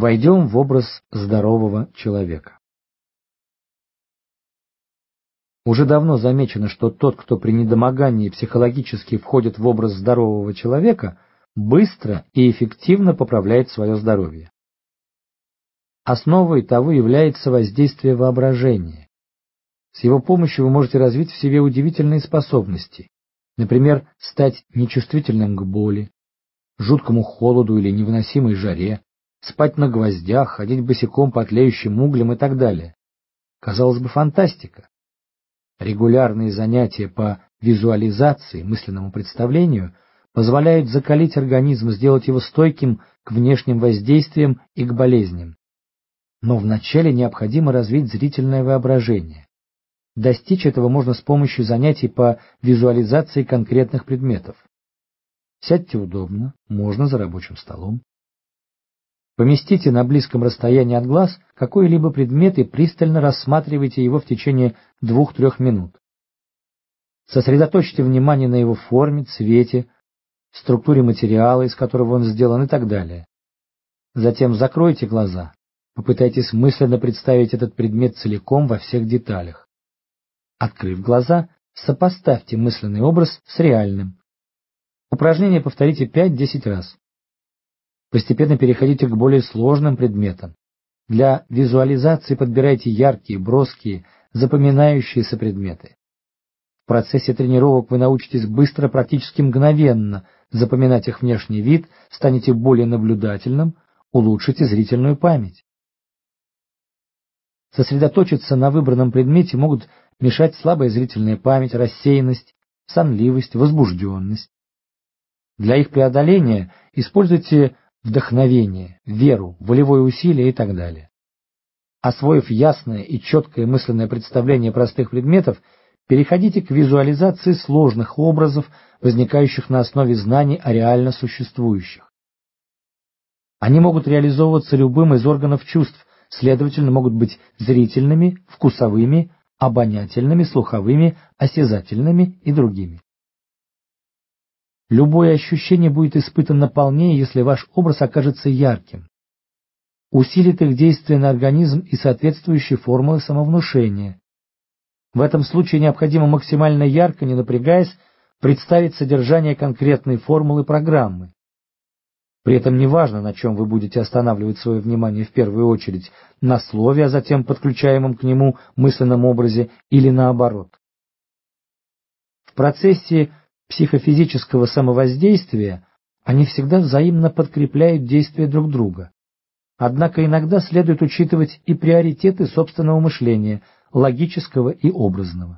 Войдем в образ здорового человека. Уже давно замечено, что тот, кто при недомогании психологически входит в образ здорового человека, быстро и эффективно поправляет свое здоровье. Основой того является воздействие воображения. С его помощью вы можете развить в себе удивительные способности, например, стать нечувствительным к боли, жуткому холоду или невыносимой жаре, спать на гвоздях, ходить босиком по тлеющим углям и так далее. Казалось бы, фантастика. Регулярные занятия по визуализации, мысленному представлению позволяют закалить организм, сделать его стойким к внешним воздействиям и к болезням. Но вначале необходимо развить зрительное воображение. Достичь этого можно с помощью занятий по визуализации конкретных предметов. Сядьте удобно, можно за рабочим столом. Поместите на близком расстоянии от глаз какой-либо предмет и пристально рассматривайте его в течение двух-трех минут. Сосредоточьте внимание на его форме, цвете, структуре материала, из которого он сделан и так далее. Затем закройте глаза, попытайтесь мысленно представить этот предмет целиком во всех деталях. Открыв глаза, сопоставьте мысленный образ с реальным. Упражнение повторите 5-10 раз. Постепенно переходите к более сложным предметам. Для визуализации подбирайте яркие, броские, запоминающиеся предметы. В процессе тренировок вы научитесь быстро, практически мгновенно запоминать их внешний вид, станете более наблюдательным, улучшите зрительную память. Сосредоточиться на выбранном предмете могут мешать слабая зрительная память, рассеянность, сонливость, возбужденность. Для их преодоления используйте вдохновение, веру, волевое усилие и так далее. Освоив ясное и четкое мысленное представление простых предметов, переходите к визуализации сложных образов, возникающих на основе знаний о реально существующих. Они могут реализовываться любым из органов чувств, следовательно, могут быть зрительными, вкусовыми, обонятельными, слуховыми, осязательными и другими. Любое ощущение будет испытано полнее, если ваш образ окажется ярким. Усилит их действие на организм и соответствующие формулы самовнушения. В этом случае необходимо максимально ярко, не напрягаясь, представить содержание конкретной формулы программы. При этом неважно, на чем вы будете останавливать свое внимание в первую очередь, на слове, а затем подключаемом к нему мысленном образе или наоборот. В процессе психофизического самовоздействия, они всегда взаимно подкрепляют действия друг друга. Однако иногда следует учитывать и приоритеты собственного мышления, логического и образного.